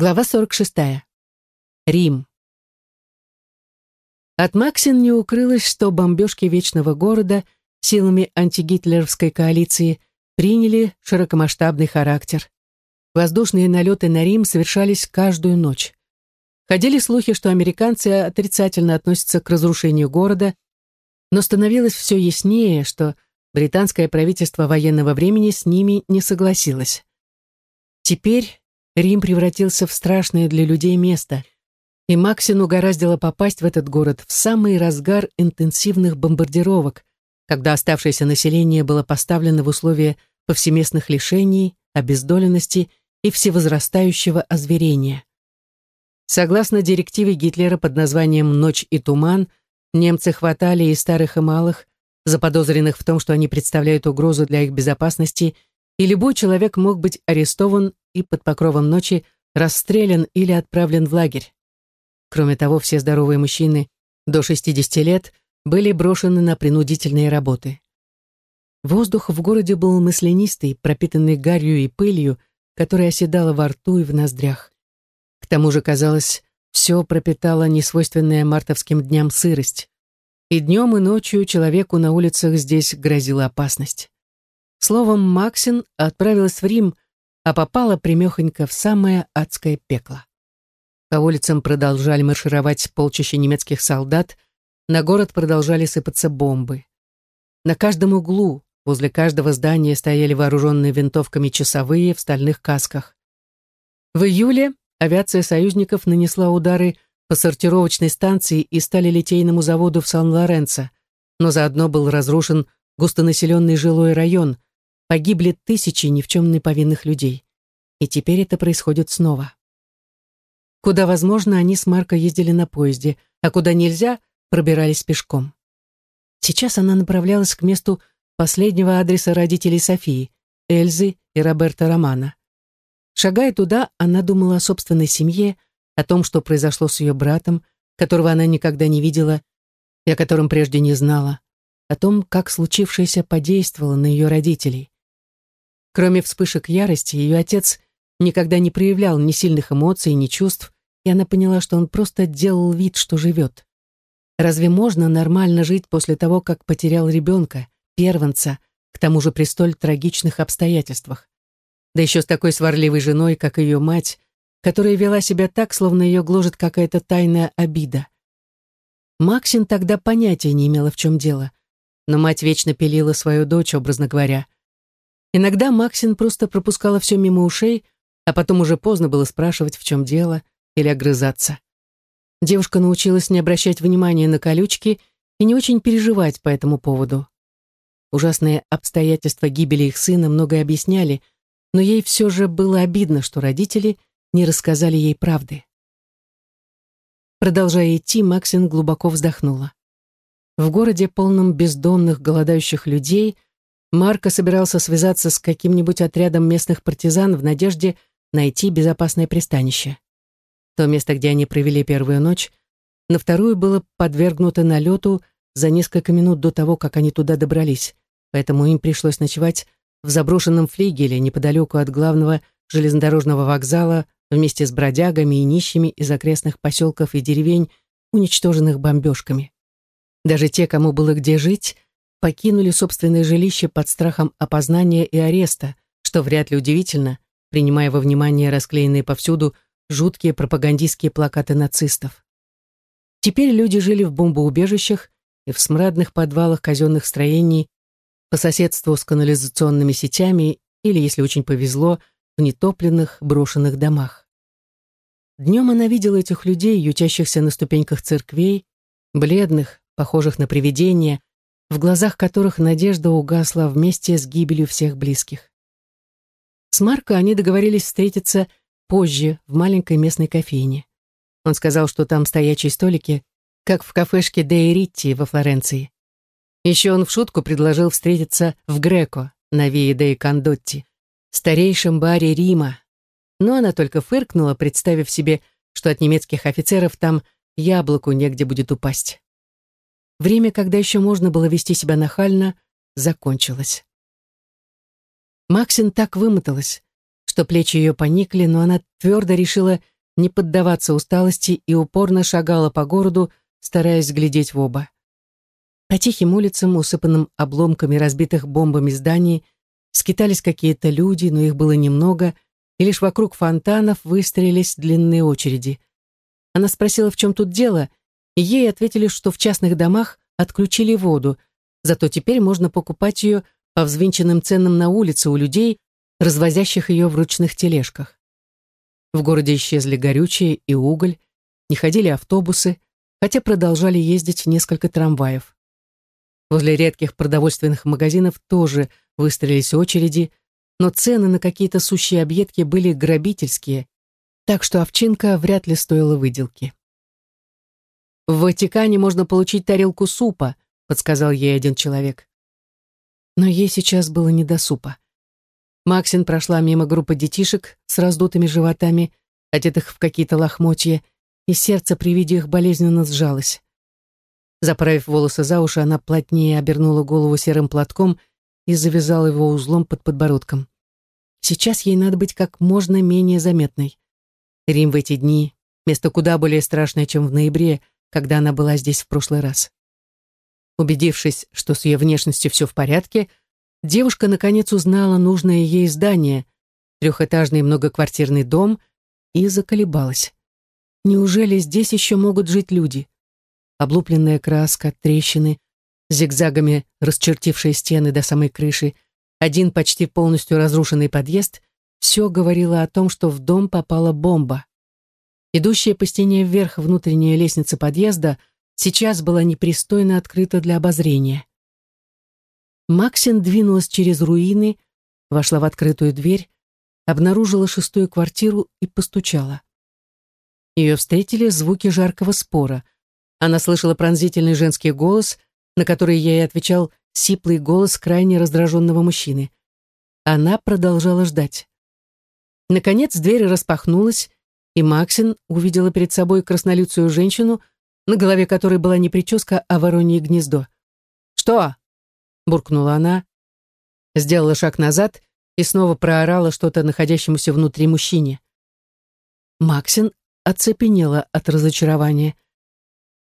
Глава 46. Рим. От Максин не укрылось, что бомбежки Вечного города силами антигитлеровской коалиции приняли широкомасштабный характер. Воздушные налеты на Рим совершались каждую ночь. Ходили слухи, что американцы отрицательно относятся к разрушению города, но становилось все яснее, что британское правительство военного времени с ними не согласилось. Теперь Рим превратился в страшное для людей место, и Максин угораздило попасть в этот город в самый разгар интенсивных бомбардировок, когда оставшееся население было поставлено в условия повсеместных лишений, обездоленности и всевозрастающего озверения. Согласно директиве Гитлера под названием «Ночь и туман», немцы хватали и старых, и малых, заподозренных в том, что они представляют угрозу для их безопасности, и любой человек мог быть арестован и под покровом ночи расстрелян или отправлен в лагерь. Кроме того, все здоровые мужчины до 60 лет были брошены на принудительные работы. Воздух в городе был маслянистый, пропитанный гарью и пылью, которая оседала во рту и в ноздрях. К тому же, казалось, все пропитало несвойственная мартовским дням сырость. И днем, и ночью человеку на улицах здесь грозила опасность. Словом, Максин отправилась в Рим, а попала примехонько в самое адское пекло. По улицам продолжали маршировать полчища немецких солдат, на город продолжали сыпаться бомбы. На каждом углу, возле каждого здания стояли вооруженные винтовками часовые в стальных касках. В июле авиация союзников нанесла удары по сортировочной станции и сталелитейному заводу в Сан-Лоренцо, но заодно был разрушен густонаселенный жилой район – Погибли тысячи ни в чем не повинных людей. И теперь это происходит снова. Куда возможно, они с Марко ездили на поезде, а куда нельзя, пробирались пешком. Сейчас она направлялась к месту последнего адреса родителей Софии, Эльзы и Роберта Романа. Шагая туда, она думала о собственной семье, о том, что произошло с ее братом, которого она никогда не видела и о котором прежде не знала, о том, как случившееся подействовало на ее родителей. Кроме вспышек ярости, ее отец никогда не проявлял ни сильных эмоций, ни чувств, и она поняла, что он просто делал вид, что живет. Разве можно нормально жить после того, как потерял ребенка, первенца, к тому же при столь трагичных обстоятельствах? Да еще с такой сварливой женой, как ее мать, которая вела себя так, словно ее гложет какая-то тайная обида. Максин тогда понятия не имела, в чем дело, но мать вечно пилила свою дочь, образно говоря – Иногда Максин просто пропускала все мимо ушей, а потом уже поздно было спрашивать, в чем дело, или огрызаться. Девушка научилась не обращать внимания на колючки и не очень переживать по этому поводу. Ужасные обстоятельства гибели их сына многое объясняли, но ей все же было обидно, что родители не рассказали ей правды. Продолжая идти, Максин глубоко вздохнула. В городе, полном бездомных, голодающих людей – Марко собирался связаться с каким-нибудь отрядом местных партизан в надежде найти безопасное пристанище. То место, где они провели первую ночь, на вторую было подвергнуто налету за несколько минут до того, как они туда добрались, поэтому им пришлось ночевать в заброшенном флигеле неподалеку от главного железнодорожного вокзала вместе с бродягами и нищими из окрестных поселков и деревень, уничтоженных бомбежками. Даже те, кому было где жить, покинули собственное жилище под страхом опознания и ареста, что вряд ли удивительно, принимая во внимание расклеенные повсюду жуткие пропагандистские плакаты нацистов. Теперь люди жили в бомбоубежищах и в смрадных подвалах казенных строений по соседству с канализационными сетями или, если очень повезло, в нетопленных брошенных домах. Днем она видела этих людей, ютящихся на ступеньках церквей, бледных, похожих на привидения, в глазах которых надежда угасла вместе с гибелью всех близких. С Марко они договорились встретиться позже в маленькой местной кофейне. Он сказал, что там стоячие столики, как в кафешке Де Ритти во Флоренции. Еще он в шутку предложил встретиться в Греко на Вии де Кондотти, старейшем баре Рима. Но она только фыркнула, представив себе, что от немецких офицеров там яблоку негде будет упасть. Время, когда еще можно было вести себя нахально, закончилось. Максин так вымоталась, что плечи ее поникли, но она твердо решила не поддаваться усталости и упорно шагала по городу, стараясь глядеть в оба. По тихим улицам, усыпанным обломками разбитых бомбами зданий, скитались какие-то люди, но их было немного, и лишь вокруг фонтанов выстроились длинные очереди. Она спросила, в чем тут дело, ей ответили, что в частных домах отключили воду, зато теперь можно покупать ее по взвинченным ценам на улице у людей, развозящих ее в ручных тележках. В городе исчезли горючее и уголь, не ходили автобусы, хотя продолжали ездить несколько трамваев. Возле редких продовольственных магазинов тоже выстроились очереди, но цены на какие-то сущие объедки были грабительские, так что овчинка вряд ли стоила выделки. «В Ватикане можно получить тарелку супа», — подсказал ей один человек. Но ей сейчас было не до супа. Максин прошла мимо группы детишек с раздутыми животами, одетых в какие-то лохмотья, и сердце при виде их болезненно сжалось. Заправив волосы за уши, она плотнее обернула голову серым платком и завязала его узлом под подбородком. Сейчас ей надо быть как можно менее заметной. Рим в эти дни — место куда более страшное, чем в ноябре, когда она была здесь в прошлый раз. Убедившись, что с ее внешностью все в порядке, девушка наконец узнала нужное ей здание, трехэтажный многоквартирный дом, и заколебалась. Неужели здесь еще могут жить люди? Облупленная краска, трещины, зигзагами расчертившие стены до самой крыши, один почти полностью разрушенный подъезд — все говорило о том, что в дом попала бомба. Идущая по стене вверх внутренняя лестница подъезда сейчас была непристойно открыта для обозрения. Максин двинулась через руины, вошла в открытую дверь, обнаружила шестую квартиру и постучала. Ее встретили звуки жаркого спора. Она слышала пронзительный женский голос, на который ей отвечал сиплый голос крайне раздраженного мужчины. Она продолжала ждать. Наконец дверь распахнулась, и Максин увидела перед собой краснолюцую женщину, на голове которой была не прическа, а воронье гнездо. «Что?» буркнула она, сделала шаг назад и снова проорала что-то находящемуся внутри мужчине. Максин оцепенела от разочарования.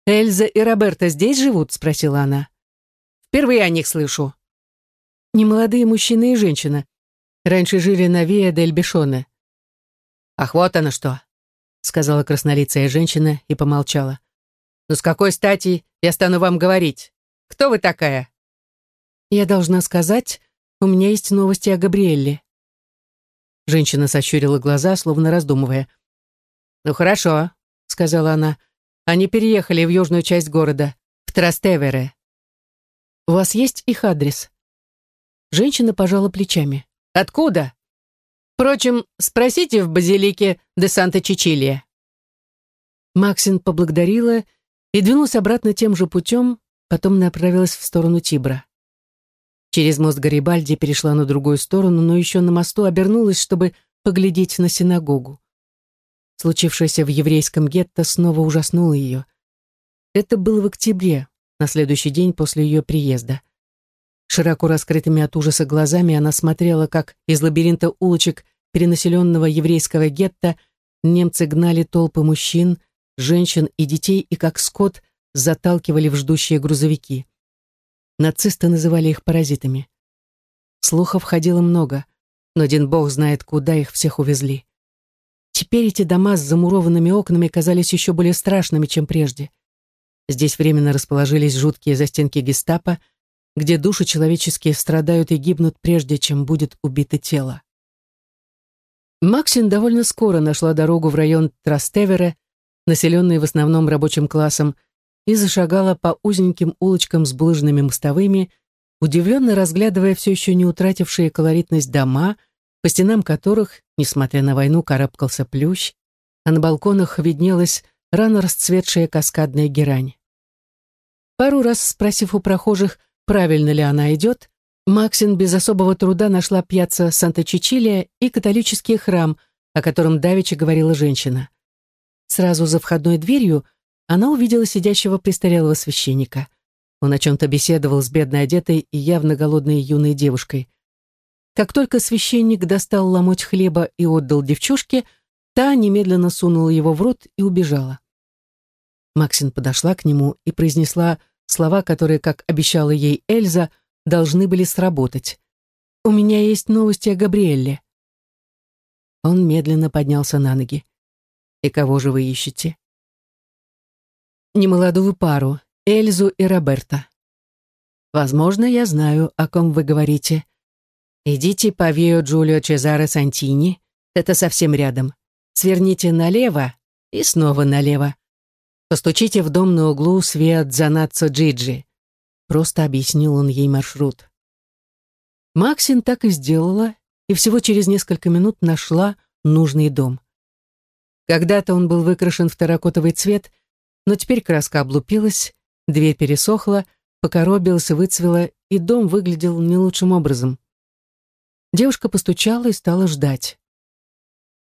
«Эльза и Роберта здесь живут?» — спросила она. «Впервые о них слышу». «Немолодые мужчина и женщина. Раньше жили на Виа дель Бешоне». «Ах, вот оно что!» — сказала краснолицая женщина и помолчала. «Ну с какой стати я стану вам говорить? Кто вы такая?» Я должна сказать, у меня есть новости о Габриэлле. Женщина сощурила глаза, словно раздумывая. «Ну хорошо», — сказала она. «Они переехали в южную часть города, в Трастевере. У вас есть их адрес?» Женщина пожала плечами. «Откуда?» «Впрочем, спросите в базилике де Санта-Чичилия». Максин поблагодарила и двинулась обратно тем же путем, потом направилась в сторону Тибра. Через мост Гарибальди перешла на другую сторону, но еще на мосту обернулась, чтобы поглядеть на синагогу. Случившееся в еврейском гетто снова ужаснуло ее. Это было в октябре, на следующий день после ее приезда. Широко раскрытыми от ужаса глазами она смотрела, как из лабиринта улочек перенаселенного еврейского гетто немцы гнали толпы мужчин, женщин и детей и как скот заталкивали в ждущие грузовики. Нацисты называли их паразитами. Слухов ходило много, но один бог знает, куда их всех увезли. Теперь эти дома с замурованными окнами казались еще более страшными, чем прежде. Здесь временно расположились жуткие застенки гестапо, где души человеческие страдают и гибнут прежде, чем будет убито тело. Максин довольно скоро нашла дорогу в район Трастевере, населенный в основном рабочим классом, и зашагала по узеньким улочкам с булыжными мостовыми, удивленно разглядывая все еще не утратившие колоритность дома, по стенам которых, несмотря на войну, карабкался плющ, а на балконах виднелась рано расцветшая каскадная герань. Пару раз спросив у прохожих, правильно ли она идет, Максин без особого труда нашла пьяца Санта-Чичилия и католический храм, о котором давеча говорила женщина. Сразу за входной дверью – она увидела сидящего престарелого священника. Он о чем-то беседовал с бедной одетой и явно голодной юной девушкой. Как только священник достал ломоть хлеба и отдал девчушке, та немедленно сунула его в рот и убежала. Максин подошла к нему и произнесла слова, которые, как обещала ей Эльза, должны были сработать. «У меня есть новости о Габриэлле». Он медленно поднялся на ноги. «И кого же вы ищете?» «Немолодую пару, Эльзу и Роберта». «Возможно, я знаю, о ком вы говорите. Идите по Вио Джулио Чезаре Сантини, это совсем рядом. Сверните налево и снова налево. Постучите в дом на углу с Виа Дзанаццо Джиджи». Просто объяснил он ей маршрут. Максин так и сделала, и всего через несколько минут нашла нужный дом. Когда-то он был выкрашен в терракотовый цвет, но теперь краска облупилась, дверь пересохла, покоробилась и выцвела, и дом выглядел не лучшим образом. Девушка постучала и стала ждать.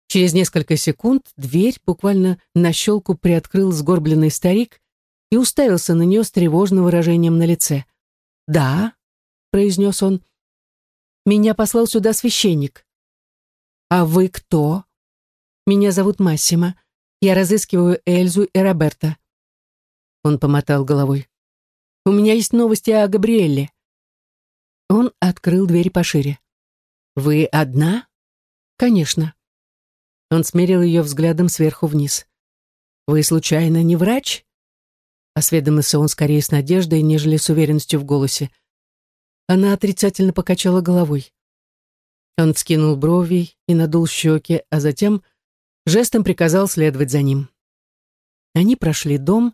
Через несколько секунд дверь буквально на щелку приоткрыл сгорбленный старик и уставился на нее с тревожным выражением на лице. «Да», — произнес он, — «меня послал сюда священник». «А вы кто?» «Меня зовут Массимо. Я разыскиваю Эльзу и Роберта». Он помотал головой. «У меня есть новости о Габриэле». Он открыл дверь пошире. «Вы одна?» «Конечно». Он смерил ее взглядом сверху вниз. «Вы, случайно, не врач?» Осведомился он скорее с надеждой, нежели с уверенностью в голосе. Она отрицательно покачала головой. Он вскинул брови и надул щеки, а затем жестом приказал следовать за ним. Они прошли дом,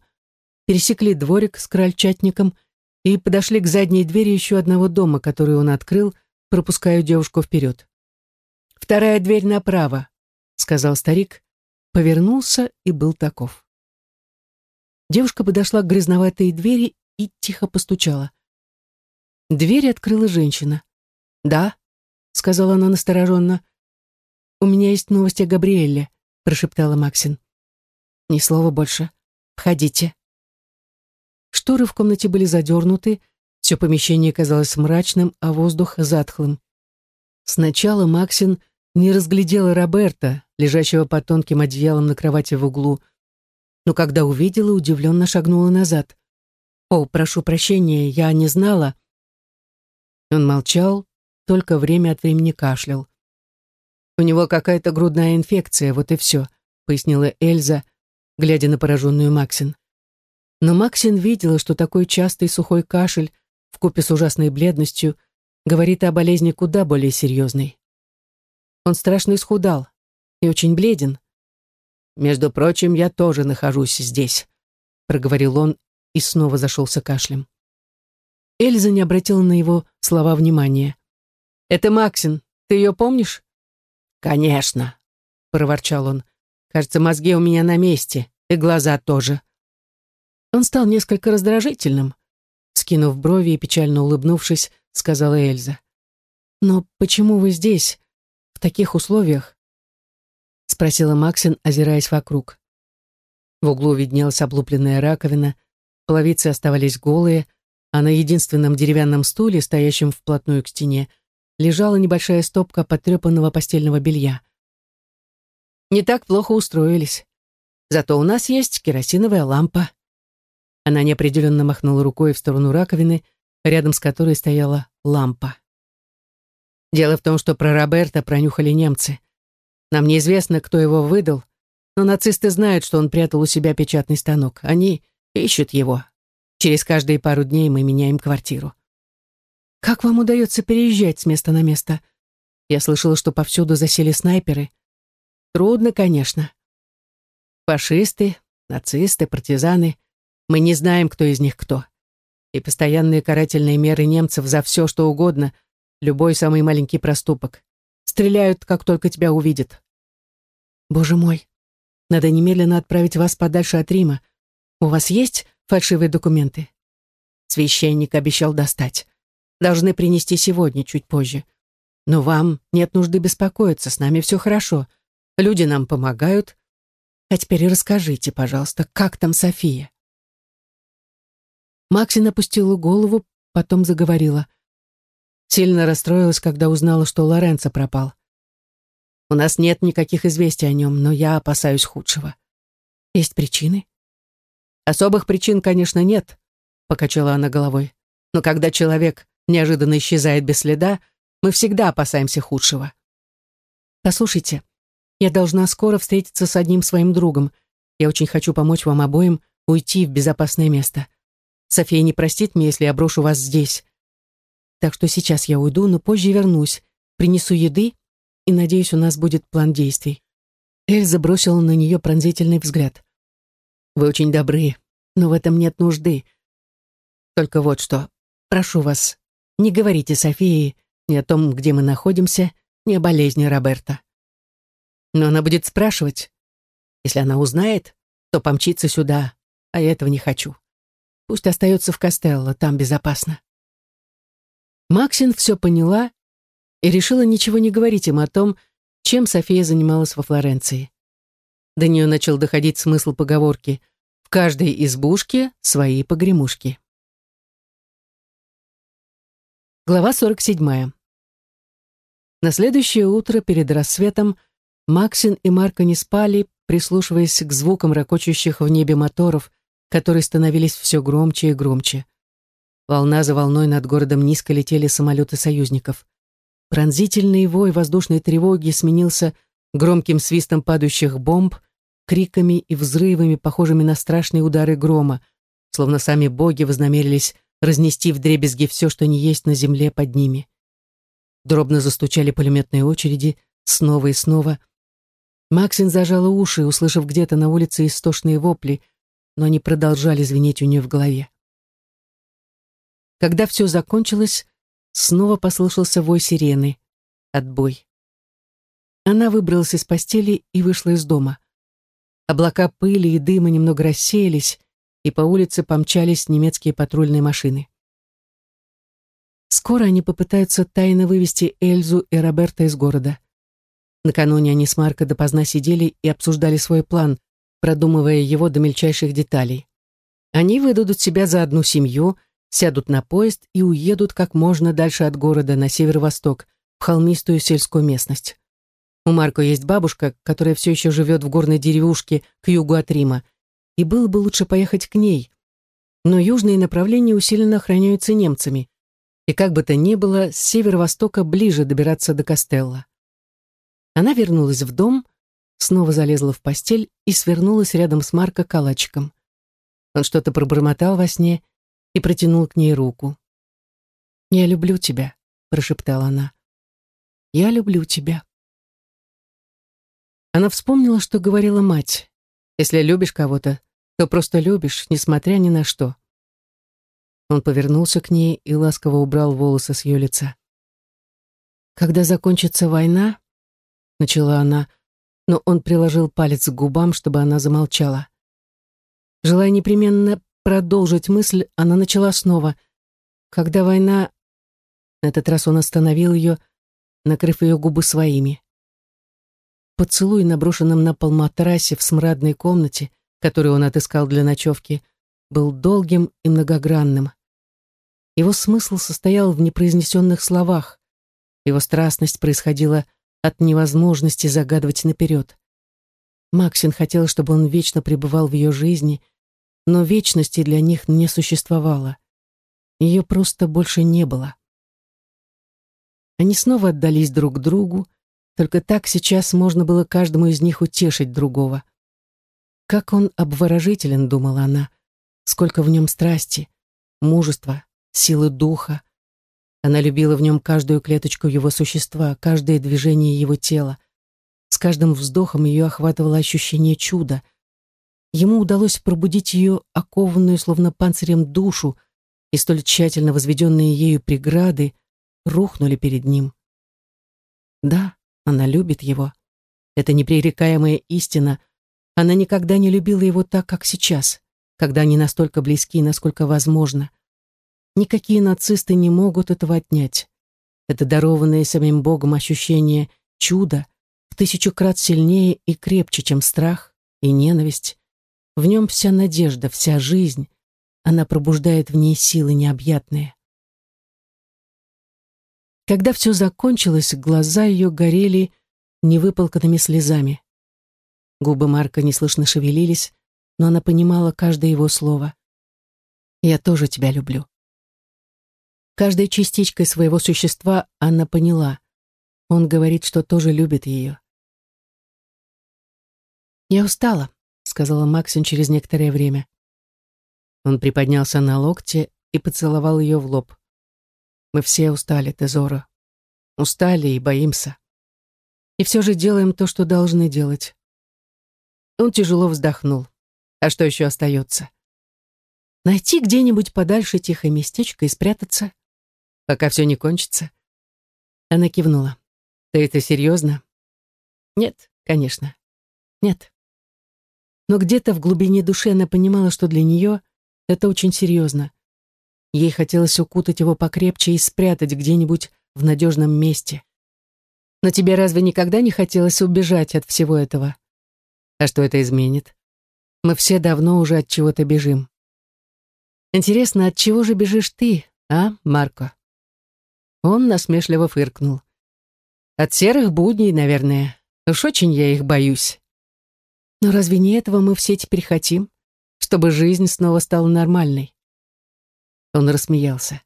пересекли дворик с крольчатником и подошли к задней двери еще одного дома, который он открыл, пропуская девушку вперед. «Вторая дверь направо», — сказал старик, повернулся и был таков. Девушка подошла к грязноватой двери и тихо постучала. Дверь открыла женщина. «Да», — сказала она настороженно. «У меня есть новости о Габриэле», — прошептала Максин. «Ни слова больше. Входите». Шторы в комнате были задернуты, все помещение казалось мрачным, а воздух затхлым. Сначала Максин не разглядела Роберта, лежащего под тонким одеялом на кровати в углу, но когда увидела, удивленно шагнула назад. «О, прошу прощения, я не знала». Он молчал, только время от времени кашлял. «У него какая-то грудная инфекция, вот и все», — пояснила Эльза, глядя на пораженную Максин. Но Максин видела, что такой частый сухой кашель вкупе с ужасной бледностью, говорит о болезни куда более серьезной. Он страшно исхудал и очень бледен. «Между прочим, я тоже нахожусь здесь», — проговорил он и снова зашелся кашлем. Эльза не обратила на его слова внимания. «Это Максин, ты ее помнишь?» «Конечно», — проворчал он. «Кажется, мозги у меня на месте, и глаза тоже». Он стал несколько раздражительным. Скинув брови и печально улыбнувшись, сказала Эльза. «Но почему вы здесь, в таких условиях?» Спросила Максин, озираясь вокруг. В углу виднелась облупленная раковина, половицы оставались голые, а на единственном деревянном стуле, стоящем вплотную к стене, лежала небольшая стопка потрепанного постельного белья. «Не так плохо устроились. Зато у нас есть керосиновая лампа», она неопределенно махнула рукой в сторону раковины, рядом с которой стояла лампа. Дело в том, что про Роберта пронюхали немцы. Нам неизвестно, кто его выдал, но нацисты знают, что он прятал у себя печатный станок. Они ищут его. Через каждые пару дней мы меняем квартиру. Как вам удается переезжать с места на место? Я слышала, что повсюду засели снайперы. Трудно, конечно. Фашисты, нацисты, партизаны. Мы не знаем, кто из них кто. И постоянные карательные меры немцев за все, что угодно, любой самый маленький проступок. Стреляют, как только тебя увидят. Боже мой, надо немедленно отправить вас подальше от Рима. У вас есть фальшивые документы? Священник обещал достать. Должны принести сегодня, чуть позже. Но вам нет нужды беспокоиться, с нами все хорошо. Люди нам помогают. А теперь расскажите, пожалуйста, как там София? Максин опустила голову, потом заговорила. Сильно расстроилась, когда узнала, что Лоренцо пропал. У нас нет никаких известий о нем, но я опасаюсь худшего. Есть причины? Особых причин, конечно, нет, покачала она головой. Но когда человек неожиданно исчезает без следа, мы всегда опасаемся худшего. Послушайте, я должна скоро встретиться с одним своим другом. Я очень хочу помочь вам обоим уйти в безопасное место. София не простит мне, если я брошу вас здесь. Так что сейчас я уйду, но позже вернусь, принесу еды и, надеюсь, у нас будет план действий. Эльза бросила на нее пронзительный взгляд. «Вы очень добры, но в этом нет нужды. Только вот что, прошу вас, не говорите Софии ни о том, где мы находимся, ни о болезни Роберта. Но она будет спрашивать. Если она узнает, то помчится сюда, а я этого не хочу. Пусть остается в Костелло, там безопасно. Максин все поняла и решила ничего не говорить им о том, чем София занималась во Флоренции. До нее начал доходить смысл поговорки «В каждой избушке свои погремушки». Глава 47. На следующее утро перед рассветом Максин и Марко не спали, прислушиваясь к звукам ракочущих в небе моторов, которые становились все громче и громче. Волна за волной над городом низко летели самолеты союзников. Пронзительный вой воздушной тревоги сменился громким свистом падающих бомб, криками и взрывами, похожими на страшные удары грома, словно сами боги вознамерились разнести вдребезги все, что не есть на земле под ними. Дробно застучали пулеметные очереди, снова и снова. Максин зажала уши, услышав где-то на улице истошные вопли, но они продолжали звенеть у нее в голове. Когда все закончилось, снова послышался вой сирены. Отбой. Она выбралась из постели и вышла из дома. Облака пыли и дыма немного рассеялись, и по улице помчались немецкие патрульные машины. Скоро они попытаются тайно вывести Эльзу и Роберта из города. Накануне они с Марко допоздна сидели и обсуждали свой план, продумывая его до мельчайших деталей. Они выдадут себя за одну семью, сядут на поезд и уедут как можно дальше от города на северо-восток, в холмистую сельскую местность. У Марко есть бабушка, которая все еще живет в горной деревушке к югу от Рима, и было бы лучше поехать к ней. Но южные направления усиленно охраняются немцами, и как бы то ни было, с северо-востока ближе добираться до Костелла. Она вернулась в дом, снова залезла в постель и свернулась рядом с Марко калачиком. Он что-то пробормотал во сне и протянул к ней руку. «Я люблю тебя», — прошептала она. «Я люблю тебя». Она вспомнила, что говорила мать. Если любишь кого-то, то просто любишь, несмотря ни на что. Он повернулся к ней и ласково убрал волосы с ее лица. «Когда закончится война», — начала она, но он приложил палец к губам, чтобы она замолчала. Желая непременно продолжить мысль, она начала снова. «Когда война...» На этот раз он остановил ее, накрыв ее губы своими. Поцелуй на брошенном на пол матрасе в смрадной комнате, которую он отыскал для ночевки, был долгим и многогранным. Его смысл состоял в непроизнесенных словах. Его страстность происходила от невозможности загадывать наперед. Максин хотел, чтобы он вечно пребывал в ее жизни, но вечности для них не существовало. Ее просто больше не было. Они снова отдались друг другу, только так сейчас можно было каждому из них утешить другого. Как он обворожителен, думала она, сколько в нем страсти, мужества, силы духа. Она любила в нем каждую клеточку его существа, каждое движение его тела. С каждым вздохом ее охватывало ощущение чуда. Ему удалось пробудить ее окованную, словно панцирем, душу, и столь тщательно возведенные ею преграды рухнули перед ним. Да, она любит его. Это непререкаемая истина. Она никогда не любила его так, как сейчас, когда они настолько близки, насколько возможно. Никакие нацисты не могут этого отнять. Это дарованное самим Богом ощущение чуда в тысячу крат сильнее и крепче, чем страх и ненависть. В нем вся надежда, вся жизнь. Она пробуждает в ней силы необъятные. Когда все закончилось, глаза ее горели невыполканными слезами. Губы Марка неслышно шевелились, но она понимала каждое его слово. «Я тоже тебя люблю». Каждой частичкой своего существа Анна поняла. Он говорит, что тоже любит ее. «Я устала», — сказала Максин через некоторое время. Он приподнялся на локте и поцеловал ее в лоб. «Мы все устали, Тезора. Устали и боимся. И все же делаем то, что должны делать». Он тяжело вздохнул. «А что еще остается?» «Найти где-нибудь подальше тихое местечко и спрятаться, пока все не кончится». Она кивнула. «Ты это серьезно?» «Нет, конечно. Нет». Но где-то в глубине души она понимала, что для нее это очень серьезно. Ей хотелось укутать его покрепче и спрятать где-нибудь в надежном месте. Но тебе разве никогда не хотелось убежать от всего этого? А что это изменит? Мы все давно уже от чего-то бежим. Интересно, от чего же бежишь ты, а, Марко? Он насмешливо фыркнул. От серых будней, наверное. Уж очень я их боюсь. Но разве не этого мы все теперь хотим? Чтобы жизнь снова стала нормальной. Он рассмеялся.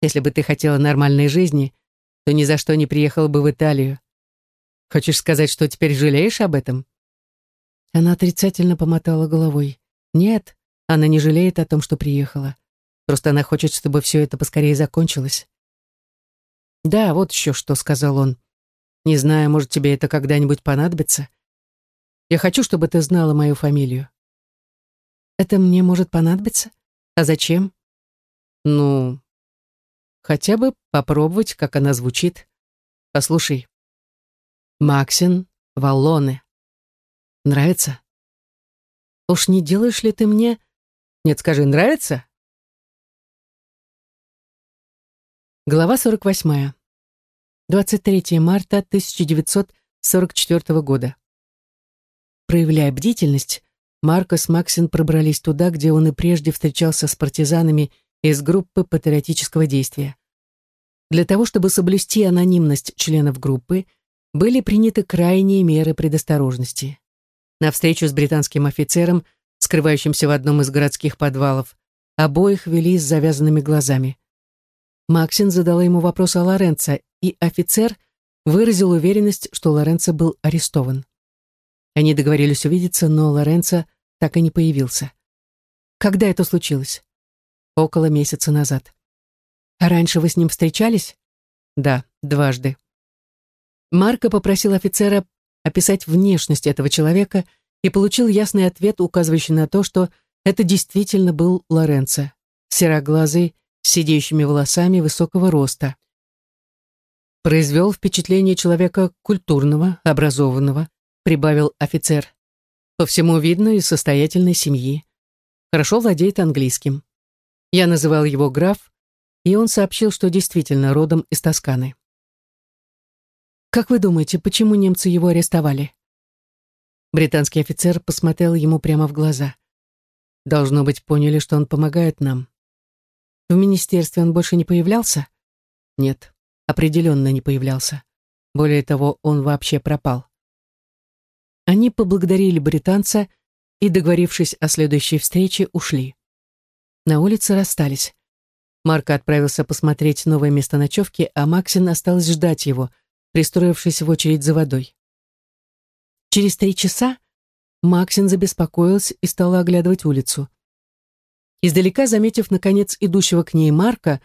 Если бы ты хотела нормальной жизни, то ни за что не приехала бы в Италию. Хочешь сказать, что теперь жалеешь об этом? Она отрицательно помотала головой. Нет, она не жалеет о том, что приехала. Просто она хочет, чтобы все это поскорее закончилось. «Да, вот еще что», — сказал он. «Не знаю, может, тебе это когда-нибудь понадобится. Я хочу, чтобы ты знала мою фамилию». «Это мне может понадобиться? А зачем?» «Ну, хотя бы попробовать, как она звучит. Послушай. Максин Валлоне. Нравится? Уж не делаешь ли ты мне... Нет, скажи, нравится?» Глава 48. 23 марта 1944 года. Проявляя бдительность, Марко Максин пробрались туда, где он и прежде встречался с партизанами из группы патриотического действия. Для того, чтобы соблюсти анонимность членов группы, были приняты крайние меры предосторожности. На встречу с британским офицером, скрывающимся в одном из городских подвалов, обоих вели с завязанными глазами. Максин задала ему вопрос о Лоренцо, и офицер выразил уверенность, что Лоренцо был арестован. Они договорились увидеться, но Лоренцо так и не появился. Когда это случилось? Около месяца назад. А раньше вы с ним встречались? Да, дважды. Марко попросил офицера описать внешность этого человека и получил ясный ответ, указывающий на то, что это действительно был Лоренцо, сероглазый, с сидеющими волосами высокого роста. Произвел впечатление человека культурного, образованного, прибавил офицер. По всему видно из состоятельной семьи. Хорошо владеет английским. Я называл его граф, и он сообщил, что действительно родом из Тосканы. Как вы думаете, почему немцы его арестовали? Британский офицер посмотрел ему прямо в глаза. Должно быть, поняли, что он помогает нам. В министерстве он больше не появлялся? Нет, определенно не появлялся. Более того, он вообще пропал. Они поблагодарили британца и, договорившись о следующей встрече, ушли. На улице расстались. Марко отправился посмотреть новое место ночевки, а Максин осталась ждать его, пристроившись в очередь за водой. Через три часа Максин забеспокоилась и стала оглядывать улицу. Издалека, заметив, наконец, идущего к ней Марка,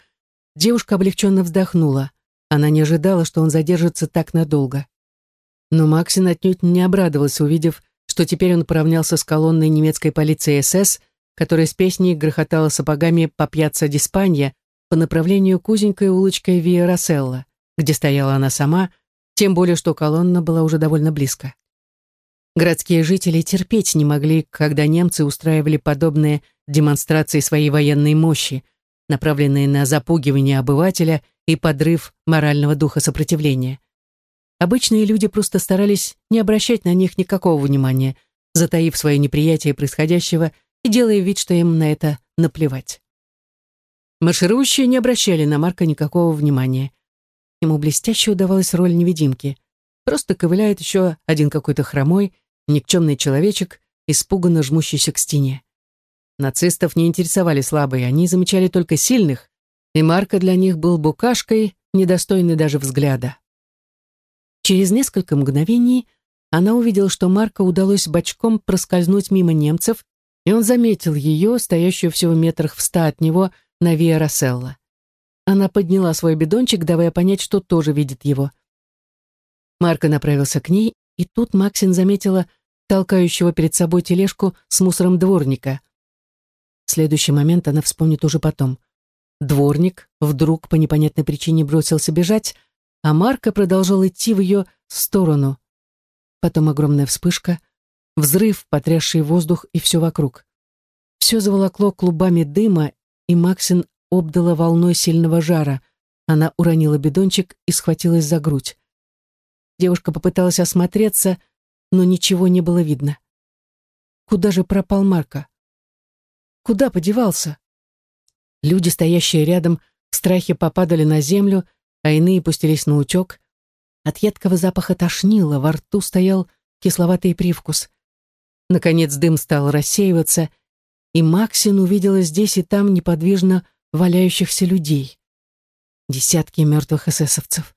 девушка облегченно вздохнула. Она не ожидала, что он задержится так надолго. Но Максин отнюдь не обрадовался, увидев, что теперь он поравнялся с колонной немецкой полиции СС, которая с песней грохотала сапогами по пьяцца Диспанья по направлению к узенькой улочкой Виа Расселла, где стояла она сама, тем более что колонна была уже довольно близко. Городские жители терпеть не могли, когда немцы устраивали подобные демонстрации своей военной мощи, направленные на запугивание обывателя и подрыв морального духа сопротивления. Обычные люди просто старались не обращать на них никакого внимания, затаив свое неприятие происходящего и делая вид, что им на это наплевать. Марширующие не обращали на Марка никакого внимания. ему блестяще удавалась роль невидимки. Просто ковыляет еще один какой-то хромой, никчемный человечек, испуганно жмущийся к стене. Нацистов не интересовали слабые, они замечали только сильных, и Марко для них был букашкой, недостойной даже взгляда. Через несколько мгновений она увидела, что Марко удалось бочком проскользнуть мимо немцев, и он заметил ее, стоящую всего метрах в ста от него, на Виа Расселла. Она подняла свой бидончик, давая понять, что тоже видит его. Марко направился к ней, и тут Максин заметила толкающего перед собой тележку с мусором дворника. Следующий момент она вспомнит уже потом. Дворник вдруг по непонятной причине бросился бежать, а Марко продолжал идти в ее сторону. Потом огромная вспышка, взрыв, потрясший воздух и все вокруг. Все заволокло клубами дыма, и Максин обдала волной сильного жара. Она уронила бидончик и схватилась за грудь. Девушка попыталась осмотреться, но ничего не было видно. Куда же пропал Марко? Куда подевался? Люди, стоящие рядом, в страхе попадали на землю, а иные пустились на утек. От едкого запаха тошнило, во рту стоял кисловатый привкус. Наконец дым стал рассеиваться, и Максин увидела здесь и там неподвижно валяющихся людей. Десятки мертвых эсэсовцев.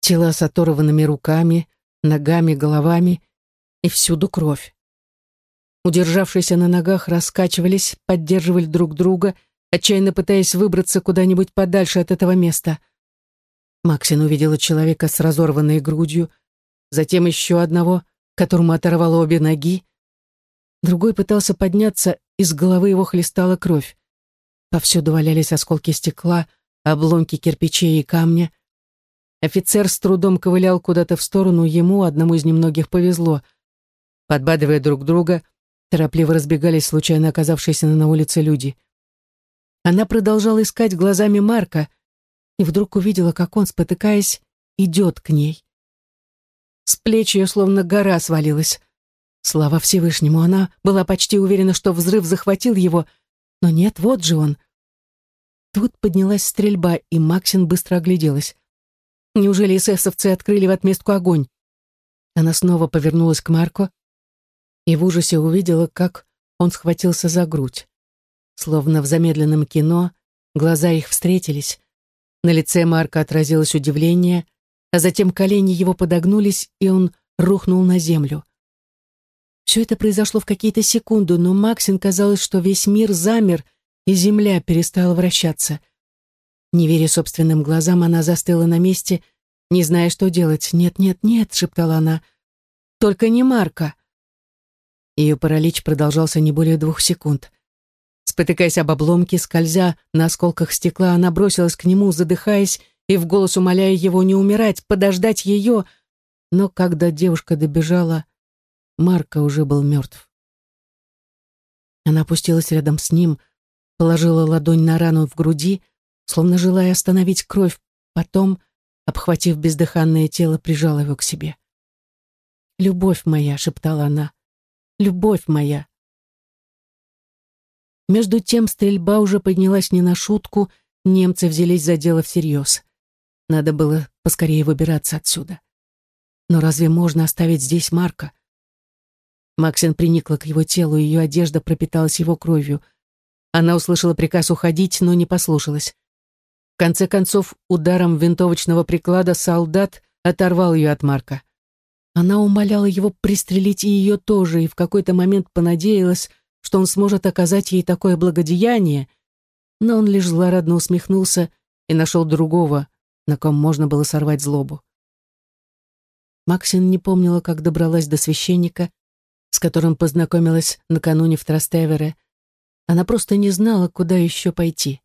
Тела с оторванными руками, ногами, головами, и всюду кровь. Удержавшиеся на ногах раскачивались, поддерживали друг друга, отчаянно пытаясь выбраться куда-нибудь подальше от этого места. Максин увидела человека с разорванной грудью, затем еще одного, которому оторвало обе ноги. Другой пытался подняться, из головы его хлестала кровь. Повсюду валялись осколки стекла, обломки кирпичей и камня. Офицер с трудом ковылял куда-то в сторону, ему, одному из немногих, повезло. Подбадывая друг друга, торопливо разбегались случайно оказавшиеся на улице люди. Она продолжала искать глазами Марка и вдруг увидела, как он, спотыкаясь, идет к ней. С плеч ее словно гора свалилась. Слава Всевышнему, она была почти уверена, что взрыв захватил его, но нет, вот же он. Тут поднялась стрельба, и Максин быстро огляделась. Неужели эсэсовцы открыли в отместку огонь? Она снова повернулась к Марку и в ужасе увидела, как он схватился за грудь. Словно в замедленном кино, глаза их встретились. На лице Марка отразилось удивление, а затем колени его подогнулись, и он рухнул на землю. Все это произошло в какие-то секунды, но Максин казалось, что весь мир замер, и земля перестала вращаться. Не веря собственным глазам, она застыла на месте, не зная, что делать. «Нет, нет, нет», — шептала она, — «только не Марка». Ее паралич продолжался не более двух секунд. Спотыкаясь об обломке, скользя на осколках стекла, она бросилась к нему, задыхаясь и в голос умоляя его не умирать, подождать ее. Но когда девушка добежала, Марка уже был мертв. Она опустилась рядом с ним, положила ладонь на рану в груди, словно желая остановить кровь, потом, обхватив бездыханное тело, прижала его к себе. «Любовь моя», — шептала она, — «любовь моя». Между тем стрельба уже поднялась не на шутку, немцы взялись за дело всерьез. Надо было поскорее выбираться отсюда. Но разве можно оставить здесь Марка? Максин приникла к его телу, ее одежда пропиталась его кровью. Она услышала приказ уходить, но не послушалась. В конце концов, ударом винтовочного приклада солдат оторвал ее от Марка. Она умоляла его пристрелить и ее тоже, и в какой-то момент понадеялась, что он сможет оказать ей такое благодеяние, но он лишь злорадно усмехнулся и нашел другого, на ком можно было сорвать злобу. Максин не помнила, как добралась до священника, с которым познакомилась накануне в Трастевере. Она просто не знала, куда еще пойти.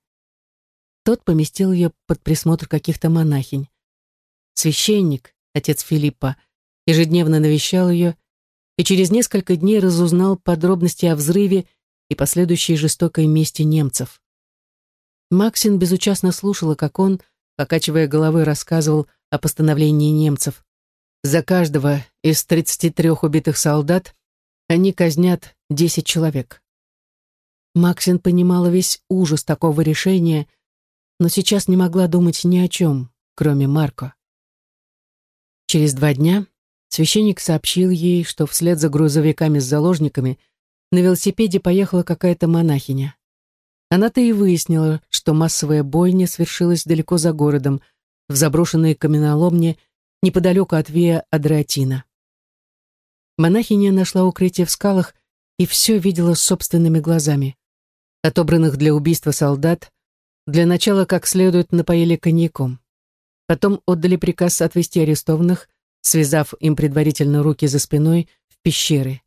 Тот поместил ее под присмотр каких-то монахинь. Священник, отец Филиппа, ежедневно навещал ее и через несколько дней разузнал подробности о взрыве и последующей жестокой мести немцев. Максин безучастно слушала, как он, покачивая головой, рассказывал о постановлении немцев. За каждого из 33 убитых солдат они казнят 10 человек. Максин понимала весь ужас такого решения, но сейчас не могла думать ни о чем, кроме Марко. Через два дня священник сообщил ей, что вслед за грузовиками с заложниками на велосипеде поехала какая-то монахиня. Она-то и выяснила, что массовая бойня свершилась далеко за городом, в заброшенной каменоломне неподалеку от Виа Адриатина. Монахиня нашла укрытие в скалах и все видела собственными глазами. Отобранных для убийства солдат для начала как следует напоили коньяком. Потом отдали приказ отвести арестованных, связав им предварительно руки за спиной в пещеры.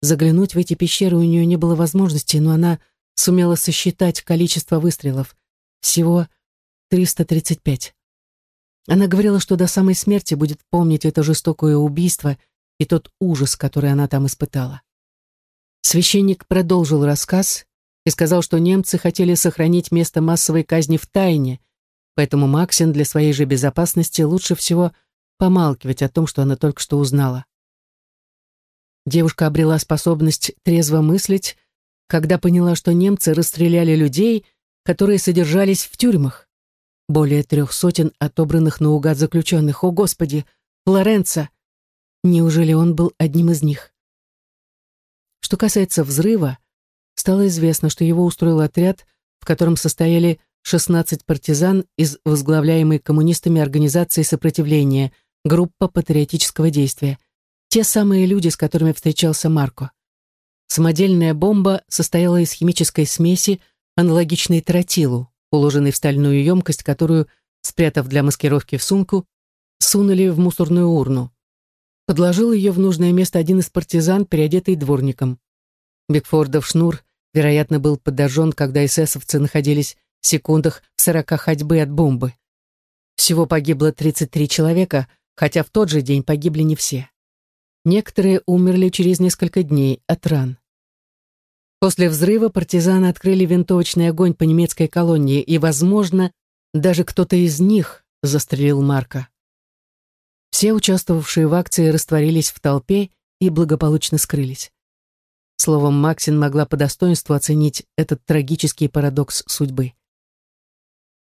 Заглянуть в эти пещеры у нее не было возможности, но она сумела сосчитать количество выстрелов. Всего 335. Она говорила, что до самой смерти будет помнить это жестокое убийство и тот ужас, который она там испытала. Священник продолжил рассказ и сказал, что немцы хотели сохранить место массовой казни в тайне, поэтому Максин для своей же безопасности лучше всего помалкивать о том, что она только что узнала. Девушка обрела способность трезво мыслить, когда поняла, что немцы расстреляли людей, которые содержались в тюрьмах. Более трех сотен отобранных наугад заключенных. О, Господи! Флоренца! Неужели он был одним из них? Что касается взрыва, стало известно, что его устроил отряд, в котором состояли 16 партизан из возглавляемой коммунистами организации сопротивления, группа патриотического действия. Те самые люди, с которыми встречался Марко. Самодельная бомба состояла из химической смеси, аналогичной тротилу, уложенной в стальную емкость, которую, спрятав для маскировки в сумку, сунули в мусорную урну. Подложил ее в нужное место один из партизан, переодетый дворником. Бигфордов шнур, вероятно, был подожжен, когда эсэсовцы находились в секундах в сорока ходьбы от бомбы. Всего погибло 33 человека, хотя в тот же день погибли не все. Некоторые умерли через несколько дней от ран. После взрыва партизаны открыли винтовочный огонь по немецкой колонии, и, возможно, даже кто-то из них застрелил Марка. Все участвовавшие в акции растворились в толпе и благополучно скрылись. Словом, Максин могла по достоинству оценить этот трагический парадокс судьбы.